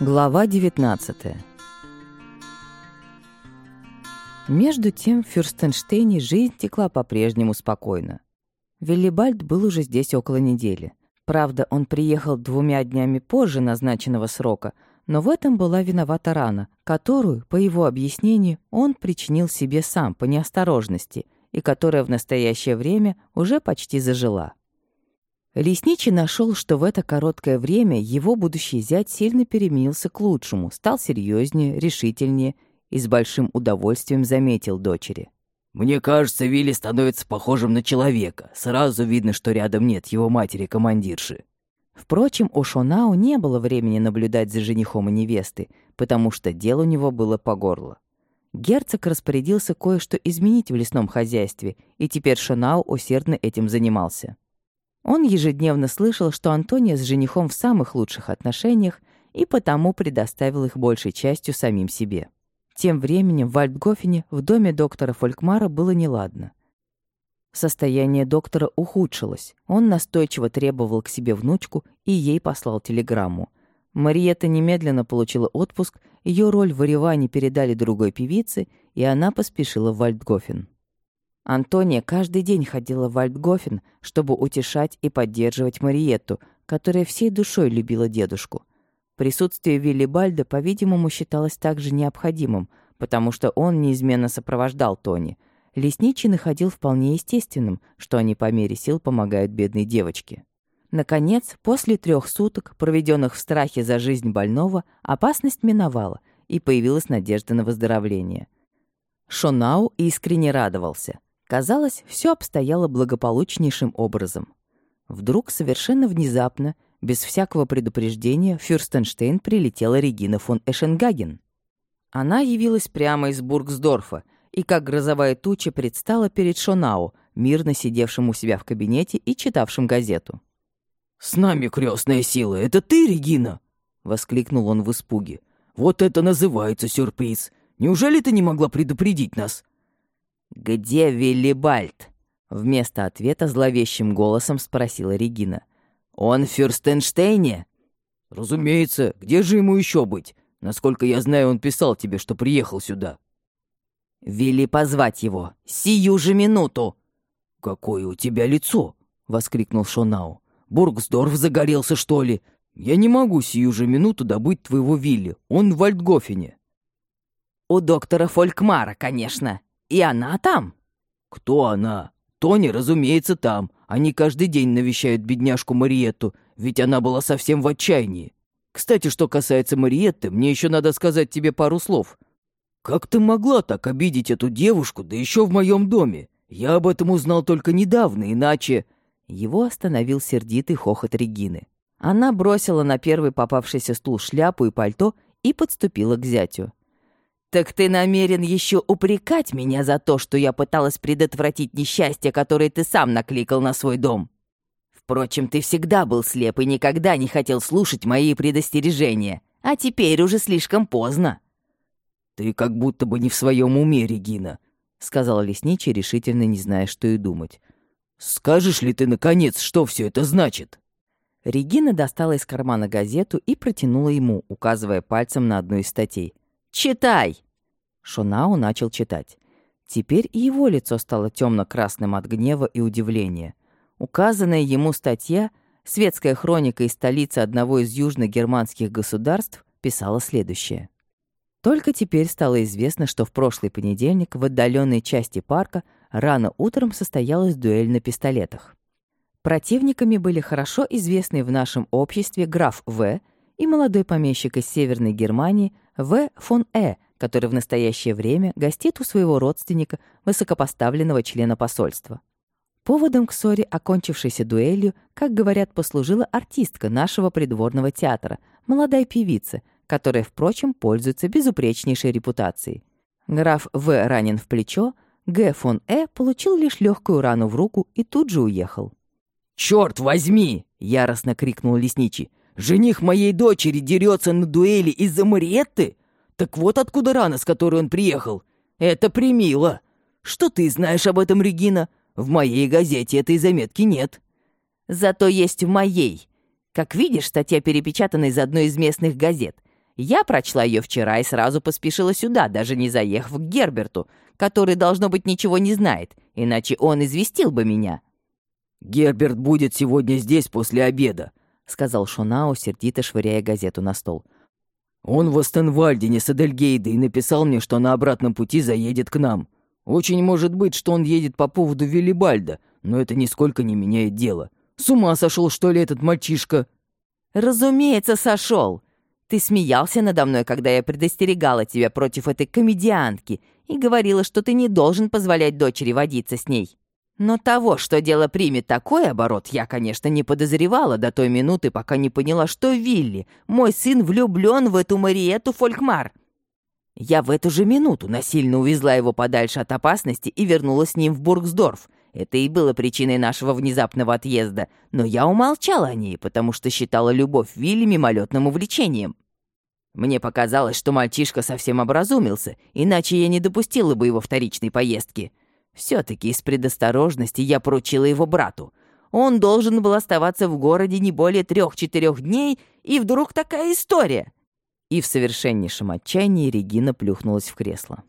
Глава 19 Между тем в Фюрстенштейне жизнь текла по-прежнему спокойно. Виллибальд был уже здесь около недели. Правда, он приехал двумя днями позже назначенного срока, но в этом была виновата рана, которую, по его объяснению, он причинил себе сам по неосторожности и которая в настоящее время уже почти зажила. Лесничий нашел, что в это короткое время его будущий зять сильно переменился к лучшему, стал серьезнее, решительнее и с большим удовольствием заметил дочери. «Мне кажется, Вилли становится похожим на человека. Сразу видно, что рядом нет его матери-командирши». Впрочем, у Шонау не было времени наблюдать за женихом и невестой, потому что дел у него было по горло. Герцог распорядился кое-что изменить в лесном хозяйстве, и теперь Шонау усердно этим занимался. Он ежедневно слышал, что Антония с женихом в самых лучших отношениях и потому предоставил их большей частью самим себе. Тем временем в Вальдгофене в доме доктора Фолькмара было неладно. Состояние доктора ухудшилось. Он настойчиво требовал к себе внучку и ей послал телеграмму. Мариетта немедленно получила отпуск, ее роль в Ореване передали другой певице, и она поспешила в Вальдгофен. Антония каждый день ходила в Вальдгофен, чтобы утешать и поддерживать Мариетту, которая всей душой любила дедушку. Присутствие Виллибальда, по-видимому, считалось также необходимым, потому что он неизменно сопровождал Тони. Лесничий находил вполне естественным, что они по мере сил помогают бедной девочке. Наконец, после трех суток, проведенных в страхе за жизнь больного, опасность миновала, и появилась надежда на выздоровление. Шонау искренне радовался — Казалось, все обстояло благополучнейшим образом. Вдруг, совершенно внезапно, без всякого предупреждения, в Фюрстенштейн прилетела Регина фон Эшенгаген. Она явилась прямо из Бургсдорфа и, как грозовая туча, предстала перед Шонау, мирно сидевшим у себя в кабинете и читавшим газету. «С нами крестная сила, это ты, Регина?» — воскликнул он в испуге. «Вот это называется сюрприз! Неужели ты не могла предупредить нас?» «Где Виллибальд?» Вместо ответа зловещим голосом спросила Регина. «Он в Фюрстенштейне?» «Разумеется. Где же ему еще быть? Насколько я знаю, он писал тебе, что приехал сюда». «Вели позвать его. Сию же минуту!» «Какое у тебя лицо!» — воскликнул Шонау. «Бургсдорф загорелся, что ли? Я не могу сию же минуту добыть твоего Вилли. Он в Вальдгофене». «У доктора Фолькмара, конечно», и она там?» «Кто она?» «Тони, разумеется, там. Они каждый день навещают бедняжку Мариетту, ведь она была совсем в отчаянии. Кстати, что касается Мариетты, мне еще надо сказать тебе пару слов. Как ты могла так обидеть эту девушку, да еще в моем доме? Я об этом узнал только недавно, иначе...» Его остановил сердитый хохот Регины. Она бросила на первый попавшийся стул шляпу и пальто и подступила к зятю. «Так ты намерен еще упрекать меня за то, что я пыталась предотвратить несчастье, которое ты сам накликал на свой дом? Впрочем, ты всегда был слеп и никогда не хотел слушать мои предостережения, а теперь уже слишком поздно». «Ты как будто бы не в своем уме, Регина», — сказал лесничий, решительно не зная, что и думать. «Скажешь ли ты, наконец, что все это значит?» Регина достала из кармана газету и протянула ему, указывая пальцем на одну из статей. Читай!» Шонау начал читать. Теперь и его лицо стало темно-красным от гнева и удивления. Указанная ему статья «Светская хроника из столицы одного из южно-германских государств» писала следующее. Только теперь стало известно, что в прошлый понедельник в отдаленной части парка рано утром состоялась дуэль на пистолетах. Противниками были хорошо известный в нашем обществе граф В. и молодой помещик из Северной Германии в. фон Э., который в настоящее время гостит у своего родственника, высокопоставленного члена посольства. Поводом к ссоре, окончившейся дуэлью, как говорят, послужила артистка нашего придворного театра, молодая певица, которая, впрочем, пользуется безупречнейшей репутацией. Граф В. ранен в плечо, Г. фон Э. получил лишь легкую рану в руку и тут же уехал. «Черт возьми!» — яростно крикнул лесничий. Жених моей дочери дерется на дуэли из-за Мариетты? Так вот откуда рана, с которой он приехал. Это примило. Что ты знаешь об этом, Регина? В моей газете этой заметки нет. Зато есть в моей. Как видишь, статья перепечатана из одной из местных газет. Я прочла ее вчера и сразу поспешила сюда, даже не заехав к Герберту, который, должно быть, ничего не знает, иначе он известил бы меня». «Герберт будет сегодня здесь после обеда», — сказал Шунао, сердито швыряя газету на стол. «Он в Остенвальдене с Эдельгейда и написал мне, что на обратном пути заедет к нам. Очень может быть, что он едет по поводу Виллибальда, но это нисколько не меняет дело. С ума сошел, что ли, этот мальчишка?» «Разумеется, сошел. Ты смеялся надо мной, когда я предостерегала тебя против этой комедиантки и говорила, что ты не должен позволять дочери водиться с ней. Но того, что дело примет такой оборот, я, конечно, не подозревала до той минуты, пока не поняла, что Вилли, мой сын, влюблен в эту Мариету Фолькмар. Я в эту же минуту насильно увезла его подальше от опасности и вернулась с ним в Бургсдорф. Это и было причиной нашего внезапного отъезда, но я умолчала о ней, потому что считала любовь Вилли мимолетным увлечением. Мне показалось, что мальчишка совсем образумился, иначе я не допустила бы его вторичной поездки. Все-таки из предосторожности я поручила его брату. Он должен был оставаться в городе не более трех-четырех дней, и вдруг такая история. И в совершеннейшем отчаянии Регина плюхнулась в кресло.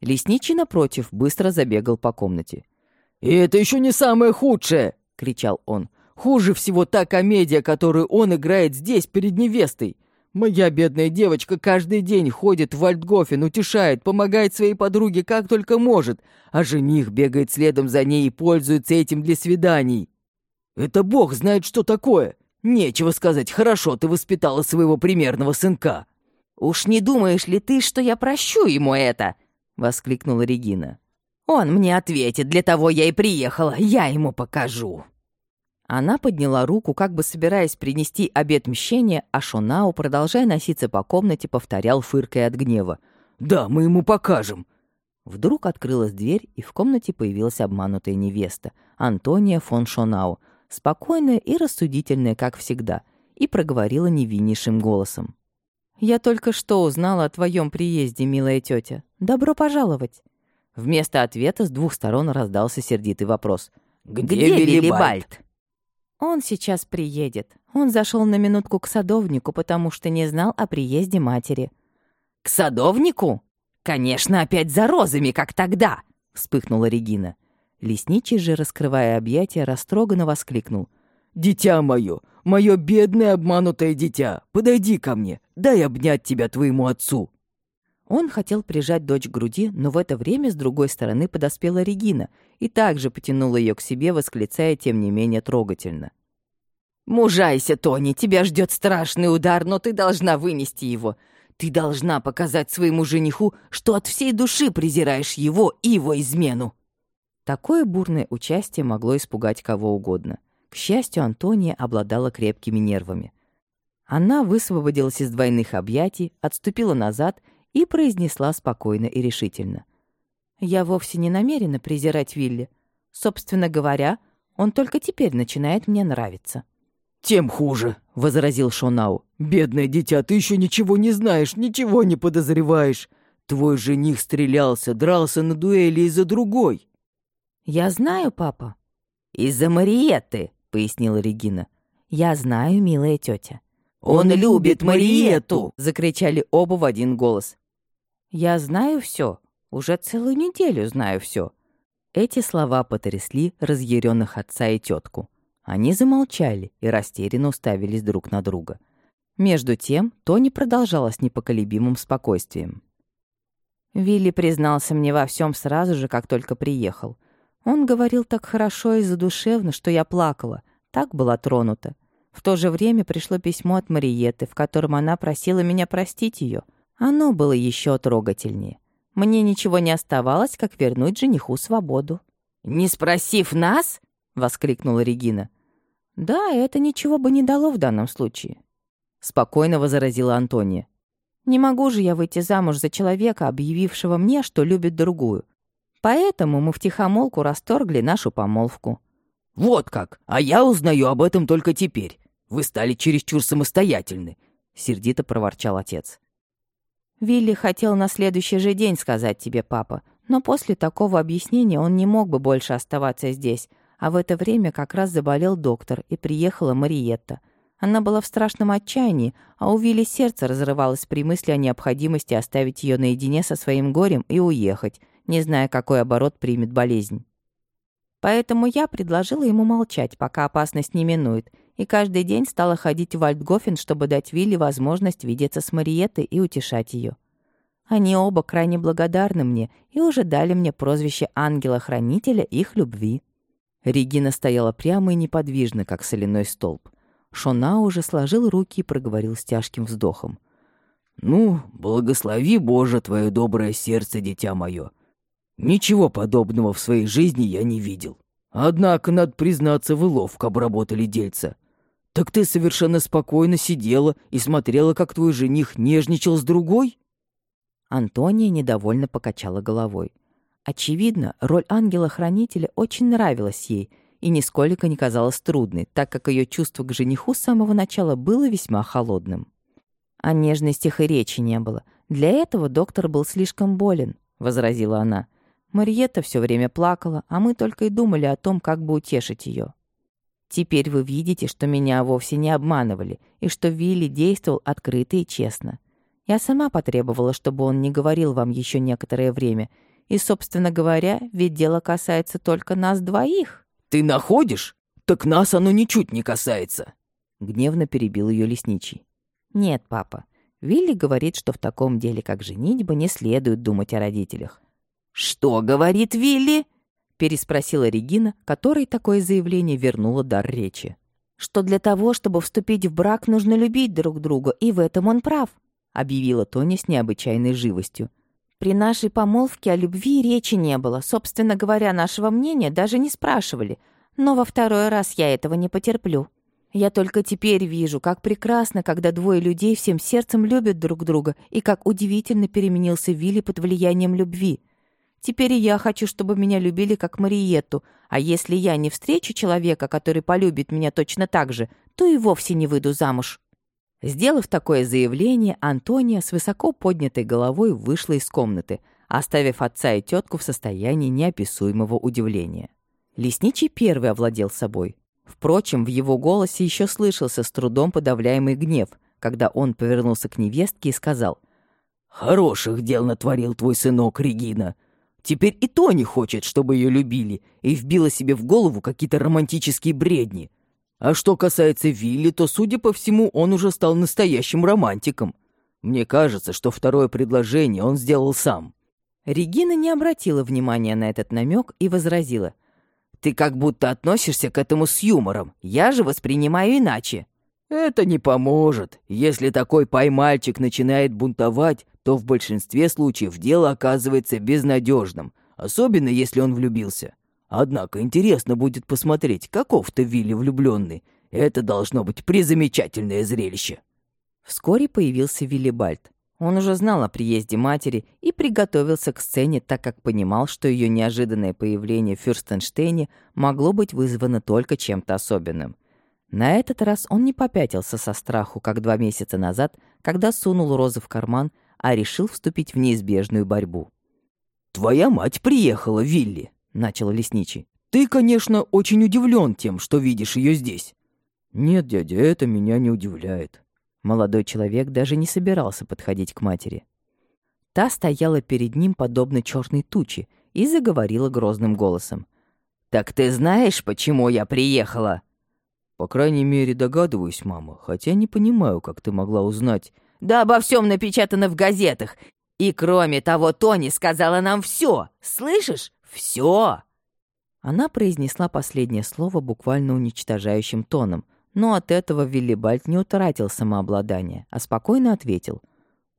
Лесничий, напротив, быстро забегал по комнате. «И это еще не самое худшее!» — кричал он. «Хуже всего та комедия, которую он играет здесь, перед невестой. Моя бедная девочка каждый день ходит в Вальдгофен, утешает, помогает своей подруге как только может, а жених бегает следом за ней и пользуется этим для свиданий. Это бог знает, что такое. Нечего сказать, хорошо ты воспитала своего примерного сынка. «Уж не думаешь ли ты, что я прощу ему это?» — воскликнула Регина. «Он мне ответит, для того я и приехала, я ему покажу». Она подняла руку, как бы собираясь принести обет мщения, а Шонау, продолжая носиться по комнате, повторял, фыркая от гнева. «Да, мы ему покажем!» Вдруг открылась дверь, и в комнате появилась обманутая невеста, Антония фон Шонау, спокойная и рассудительная, как всегда, и проговорила невиннейшим голосом. «Я только что узнала о твоем приезде, милая тетя. Добро пожаловать!» Вместо ответа с двух сторон раздался сердитый вопрос. «Где, Где Виллибальд?» Он сейчас приедет. Он зашел на минутку к садовнику, потому что не знал о приезде матери. «К садовнику? Конечно, опять за розами, как тогда!» — вспыхнула Регина. Лесничий же, раскрывая объятия, растроганно воскликнул. «Дитя мое, мое бедное обманутое дитя, подойди ко мне, дай обнять тебя твоему отцу!» Он хотел прижать дочь к груди, но в это время с другой стороны подоспела Регина и также потянула ее к себе, восклицая тем не менее трогательно. «Мужайся, Тони, тебя ждет страшный удар, но ты должна вынести его. Ты должна показать своему жениху, что от всей души презираешь его и его измену». Такое бурное участие могло испугать кого угодно. К счастью, Антония обладала крепкими нервами. Она высвободилась из двойных объятий, отступила назад и произнесла спокойно и решительно. «Я вовсе не намерена презирать Вилли. Собственно говоря, он только теперь начинает мне нравиться». «Тем хуже», — возразил Шонау. «Бедное дитя, ты еще ничего не знаешь, ничего не подозреваешь. Твой жених стрелялся, дрался на дуэли из-за другой». «Я знаю, папа». «Из-за Мариетты», — пояснила Регина. «Я знаю, милая тетя». «Он любит Мариетту!» — закричали оба в один голос. «Я знаю все, уже целую неделю знаю все. Эти слова потрясли разъяренных отца и тетку. Они замолчали и растерянно уставились друг на друга. Между тем Тони продолжала с непоколебимым спокойствием. Вилли признался мне во всем сразу же, как только приехал. Он говорил так хорошо и задушевно, что я плакала, так была тронута. В то же время пришло письмо от Мариетты, в котором она просила меня простить ее — оно было еще трогательнее. Мне ничего не оставалось, как вернуть жениху свободу. «Не спросив нас?» — воскликнула Регина. «Да, это ничего бы не дало в данном случае», — спокойно возразила Антония. «Не могу же я выйти замуж за человека, объявившего мне, что любит другую. Поэтому мы втихомолку расторгли нашу помолвку». «Вот как! А я узнаю об этом только теперь. Вы стали чересчур самостоятельны», — сердито проворчал отец. Вилли хотел на следующий же день сказать тебе, папа, но после такого объяснения он не мог бы больше оставаться здесь, а в это время как раз заболел доктор, и приехала Мариетта. Она была в страшном отчаянии, а у Вилли сердце разрывалось при мысли о необходимости оставить ее наедине со своим горем и уехать, не зная, какой оборот примет болезнь. Поэтому я предложила ему молчать, пока опасность не минует, и каждый день стала ходить в Вальдгофен, чтобы дать Вилли возможность видеться с Мариеттой и утешать ее. Они оба крайне благодарны мне и уже дали мне прозвище ангела-хранителя их любви. Регина стояла прямо и неподвижно, как соляной столб. Шона уже сложил руки и проговорил с тяжким вздохом. «Ну, благослови, Боже, твое доброе сердце, дитя мое. Ничего подобного в своей жизни я не видел. Однако, надо признаться, вы ловко обработали дельца. Так ты совершенно спокойно сидела и смотрела, как твой жених нежничал с другой?» Антония недовольно покачала головой. Очевидно, роль ангела-хранителя очень нравилась ей и нисколько не казалась трудной, так как ее чувство к жениху с самого начала было весьма холодным. О нежностях и речи не было. Для этого доктор был слишком болен, — возразила она. Мариетта все время плакала, а мы только и думали о том, как бы утешить ее. Теперь вы видите, что меня вовсе не обманывали, и что Вилли действовал открыто и честно. Я сама потребовала, чтобы он не говорил вам еще некоторое время. И, собственно говоря, ведь дело касается только нас двоих. «Ты находишь? Так нас оно ничуть не касается!» Гневно перебил ее лесничий. «Нет, папа. Вилли говорит, что в таком деле, как женитьба, не следует думать о родителях. «Что говорит Вилли?» — переспросила Регина, которой такое заявление вернуло дар речи. «Что для того, чтобы вступить в брак, нужно любить друг друга, и в этом он прав», — объявила Тоня с необычайной живостью. «При нашей помолвке о любви речи не было. Собственно говоря, нашего мнения даже не спрашивали. Но во второй раз я этого не потерплю. Я только теперь вижу, как прекрасно, когда двое людей всем сердцем любят друг друга, и как удивительно переменился Вилли под влиянием любви. Теперь и я хочу, чтобы меня любили как Мариетту, а если я не встречу человека, который полюбит меня точно так же, то и вовсе не выйду замуж». Сделав такое заявление, Антония с высоко поднятой головой вышла из комнаты, оставив отца и тетку в состоянии неописуемого удивления. Лесничий первый овладел собой. Впрочем, в его голосе еще слышался с трудом подавляемый гнев, когда он повернулся к невестке и сказал «Хороших дел натворил твой сынок, Регина. Теперь и то не хочет, чтобы ее любили, и вбила себе в голову какие-то романтические бредни. А что касается Вилли, то, судя по всему, он уже стал настоящим романтиком. Мне кажется, что второе предложение он сделал сам». Регина не обратила внимания на этот намек и возразила. «Ты как будто относишься к этому с юмором. Я же воспринимаю иначе». «Это не поможет. Если такой поймальчик начинает бунтовать, то в большинстве случаев дело оказывается безнадежным, особенно если он влюбился. Однако интересно будет посмотреть, каков ты Вилли влюбленный. Это должно быть призамечательное зрелище. Вскоре появился Виллибальд. Он уже знал о приезде матери и приготовился к сцене, так как понимал, что ее неожиданное появление в Фюрстенштейне могло быть вызвано только чем-то особенным. На этот раз он не попятился со страху, как два месяца назад, когда сунул розы в карман, а решил вступить в неизбежную борьбу. «Твоя мать приехала, Вилли», — начал лесничий. «Ты, конечно, очень удивлен тем, что видишь ее здесь». «Нет, дядя, это меня не удивляет». Молодой человек даже не собирался подходить к матери. Та стояла перед ним, подобно черной туче, и заговорила грозным голосом. «Так ты знаешь, почему я приехала?» «По крайней мере, догадываюсь, мама, хотя не понимаю, как ты могла узнать...» Да обо всем напечатано в газетах. И кроме того, Тони сказала нам все. Слышишь? Все. Она произнесла последнее слово буквально уничтожающим тоном, но от этого Виллибальд не утратил самообладание, а спокойно ответил.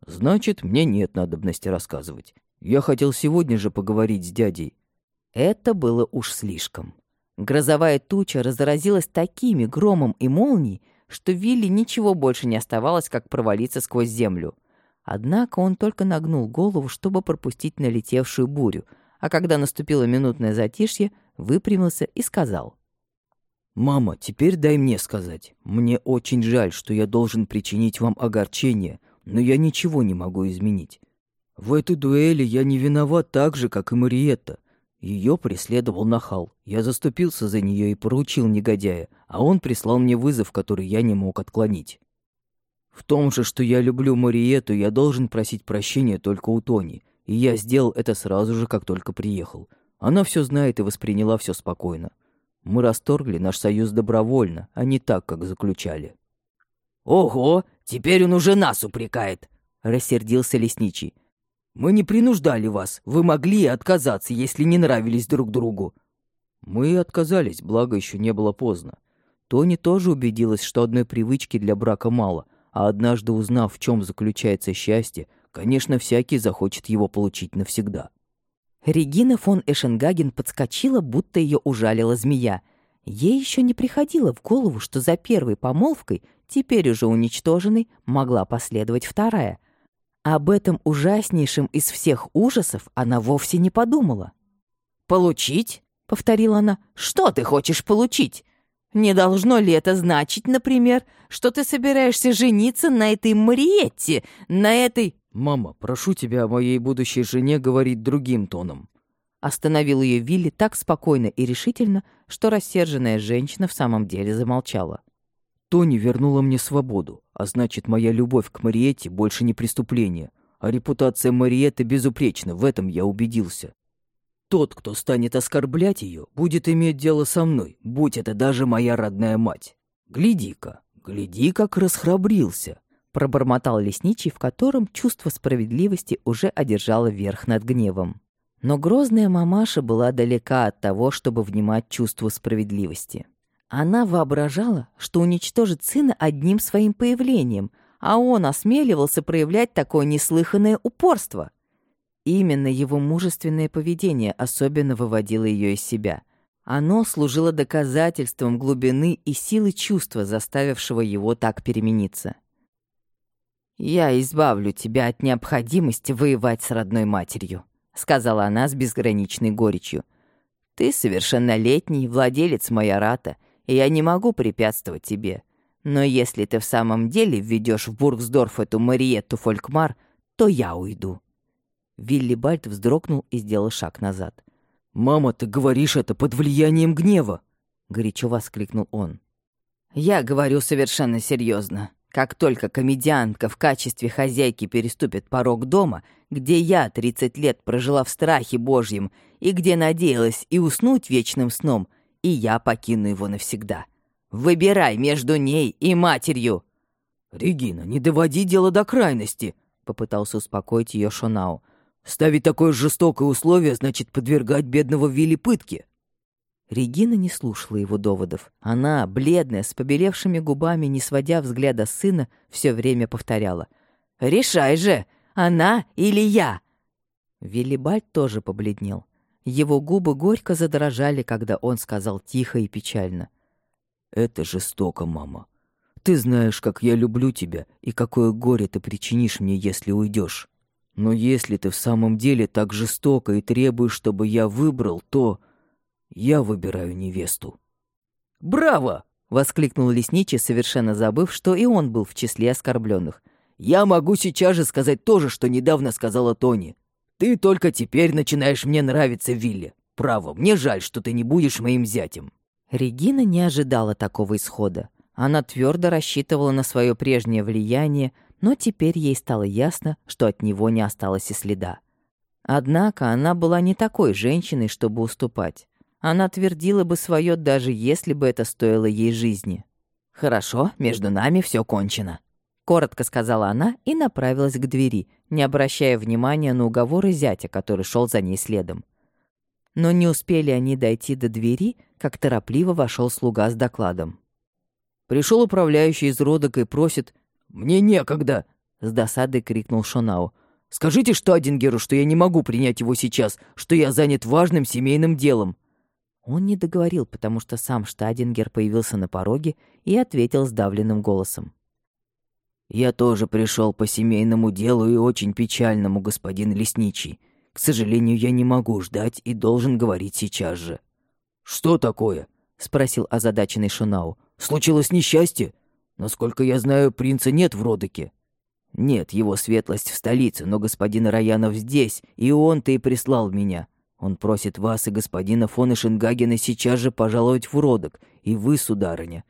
«Значит, мне нет надобности рассказывать. Я хотел сегодня же поговорить с дядей». Это было уж слишком. Грозовая туча разразилась такими громом и молнией, что Вилли ничего больше не оставалось, как провалиться сквозь землю. Однако он только нагнул голову, чтобы пропустить налетевшую бурю, а когда наступило минутное затишье, выпрямился и сказал. «Мама, теперь дай мне сказать. Мне очень жаль, что я должен причинить вам огорчение, но я ничего не могу изменить. В этой дуэли я не виноват так же, как и Мариетта. Ее преследовал нахал. Я заступился за нее и поручил негодяя, а он прислал мне вызов, который я не мог отклонить. В том же, что я люблю Мариету, я должен просить прощения только у Тони, и я сделал это сразу же, как только приехал. Она все знает и восприняла все спокойно. Мы расторгли наш союз добровольно, а не так, как заключали. «Ого, теперь он уже нас упрекает!» — рассердился лесничий. «Мы не принуждали вас, вы могли отказаться, если не нравились друг другу». Мы отказались, благо еще не было поздно. Тони тоже убедилась, что одной привычки для брака мало, а однажды узнав, в чем заключается счастье, конечно, всякий захочет его получить навсегда. Регина фон Эшенгаген подскочила, будто ее ужалила змея. Ей еще не приходило в голову, что за первой помолвкой, теперь уже уничтоженной, могла последовать вторая. Об этом ужаснейшем из всех ужасов она вовсе не подумала. «Получить?» — повторила она. «Что ты хочешь получить? Не должно ли это значить, например, что ты собираешься жениться на этой Мариетте, на этой...» «Мама, прошу тебя о моей будущей жене говорить другим тоном». Остановил ее Вилли так спокойно и решительно, что рассерженная женщина в самом деле замолчала. «Тони вернула мне свободу, а значит, моя любовь к Мариетте больше не преступление, а репутация Мариетты безупречна, в этом я убедился. Тот, кто станет оскорблять ее, будет иметь дело со мной, будь это даже моя родная мать. Гляди-ка, гляди, как расхрабрился пробормотал лесничий, в котором чувство справедливости уже одержало верх над гневом. Но грозная мамаша была далека от того, чтобы внимать чувству справедливости. Она воображала, что уничтожит сына одним своим появлением, а он осмеливался проявлять такое неслыханное упорство. Именно его мужественное поведение особенно выводило ее из себя. Оно служило доказательством глубины и силы чувства, заставившего его так перемениться. «Я избавлю тебя от необходимости воевать с родной матерью», — сказала она с безграничной горечью. «Ты совершеннолетний владелец майората, я не могу препятствовать тебе. Но если ты в самом деле введешь в Бургсдорф эту Мариетту Фолькмар, то я уйду». Вилли Бальт вздрогнул и сделал шаг назад. «Мама, ты говоришь это под влиянием гнева!» — горячо воскликнул он. «Я говорю совершенно серьезно. Как только комедиантка в качестве хозяйки переступит порог дома, где я 30 лет прожила в страхе Божьем и где надеялась и уснуть вечным сном, и я покину его навсегда. Выбирай между ней и матерью!» «Регина, не доводи дело до крайности!» — попытался успокоить ее Шонау. «Ставить такое жестокое условие значит подвергать бедного Вилли пытке». Регина не слушала его доводов. Она, бледная, с побелевшими губами, не сводя взгляда сына, все время повторяла. «Решай же, она или я!» Виллибальд тоже побледнел. Его губы горько задрожали, когда он сказал тихо и печально. «Это жестоко, мама. Ты знаешь, как я люблю тебя и какое горе ты причинишь мне, если уйдешь. Но если ты в самом деле так жестоко и требуешь, чтобы я выбрал, то...» Я выбираю невесту». «Браво!» — воскликнул лесничий, совершенно забыв, что и он был в числе оскорбленных. «Я могу сейчас же сказать то же, что недавно сказала Тони. Ты только теперь начинаешь мне нравиться, Вилли. Право, мне жаль, что ты не будешь моим зятем». Регина не ожидала такого исхода. Она твердо рассчитывала на свое прежнее влияние, но теперь ей стало ясно, что от него не осталось и следа. Однако она была не такой женщиной, чтобы уступать. Она твердила бы свое, даже если бы это стоило ей жизни. «Хорошо, между нами все кончено», — коротко сказала она и направилась к двери, не обращая внимания на уговоры зятя, который шел за ней следом. Но не успели они дойти до двери, как торопливо вошел слуга с докладом. Пришел управляющий из родок и просит «Мне некогда!» — с досадой крикнул Шонау. «Скажите Штадингеру, что я не могу принять его сейчас, что я занят важным семейным делом». Он не договорил, потому что сам Штадингер появился на пороге и ответил сдавленным голосом. «Я тоже пришел по семейному делу и очень печальному, господин Лесничий. К сожалению, я не могу ждать и должен говорить сейчас же». «Что такое?» — спросил озадаченный Шунау. «Случилось несчастье? Насколько я знаю, принца нет в Родоке». «Нет, его светлость в столице, но господин Раянов здесь, и он-то и прислал меня. Он просит вас и господина фон Эшенгагена сейчас же пожаловать в родок, и вы, сударыня».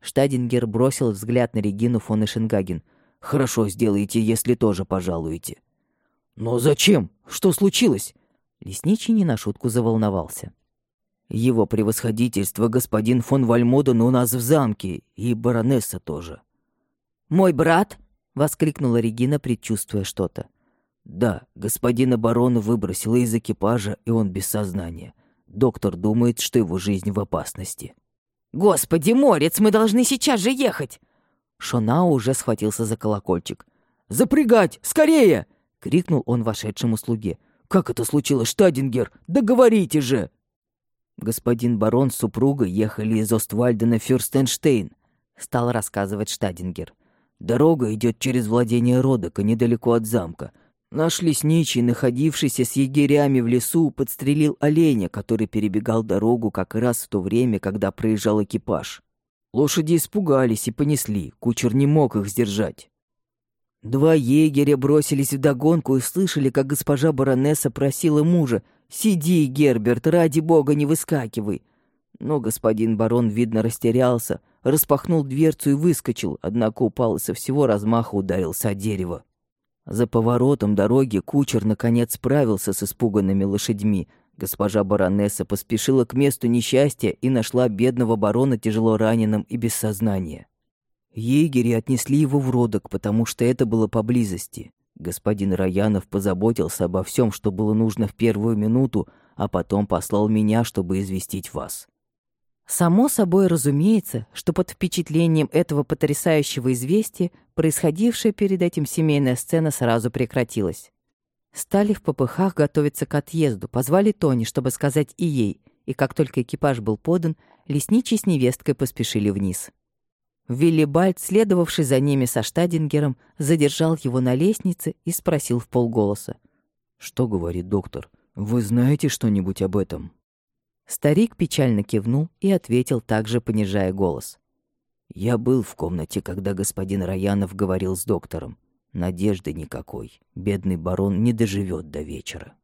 Штадингер бросил взгляд на Регину фон Эшенгаген. «Хорошо сделаете, если тоже пожалуете». «Но зачем? Что случилось?» Лесничий не на шутку заволновался. «Его превосходительство, господин фон Вальмоден, у нас в замке, и баронесса тоже». «Мой брат?» — воскликнула Регина, предчувствуя что-то. «Да, господина барона выбросило из экипажа, и он без сознания. Доктор думает, что его жизнь в опасности». «Господи, Морец, мы должны сейчас же ехать!» Шонау уже схватился за колокольчик. «Запрягать! Скорее!» — крикнул он вошедшему слуге. «Как это случилось, Штадингер? Договорите же!» Господин барон с супругой ехали из Оствальда на Фюрстенштейн, стал рассказывать Штадингер. Дорога идет через владение Родока, недалеко от замка. Наш лесничий, находившийся с егерями в лесу, подстрелил оленя, который перебегал дорогу как раз в то время, когда проезжал экипаж. Лошади испугались и понесли, кучер не мог их сдержать. Два егеря бросились в догонку и слышали, как госпожа баронесса просила мужа «Сиди, Герберт, ради бога, не выскакивай». Но господин барон, видно, растерялся, распахнул дверцу и выскочил, однако упал и со всего размаха ударился о дерево. За поворотом дороги кучер наконец справился с испуганными лошадьми. Госпожа баронесса поспешила к месту несчастья и нашла бедного барона тяжело раненым и без сознания. Егери отнесли его в родок, потому что это было поблизости. Господин Раянов позаботился обо всем, что было нужно в первую минуту, а потом послал меня, чтобы известить вас. Само собой разумеется, что под впечатлением этого потрясающего известия происходившая перед этим семейная сцена сразу прекратилась. Стали в попыхах готовиться к отъезду, позвали Тони, чтобы сказать и ей, и как только экипаж был подан, лесничий с невесткой поспешили вниз. Виллибальд, следовавший за ними со Штадингером, задержал его на лестнице и спросил в полголоса. «Что говорит доктор? Вы знаете что-нибудь об этом?» Старик печально кивнул и ответил, также понижая голос. «Я был в комнате, когда господин Раянов говорил с доктором. Надежды никакой. Бедный барон не доживет до вечера».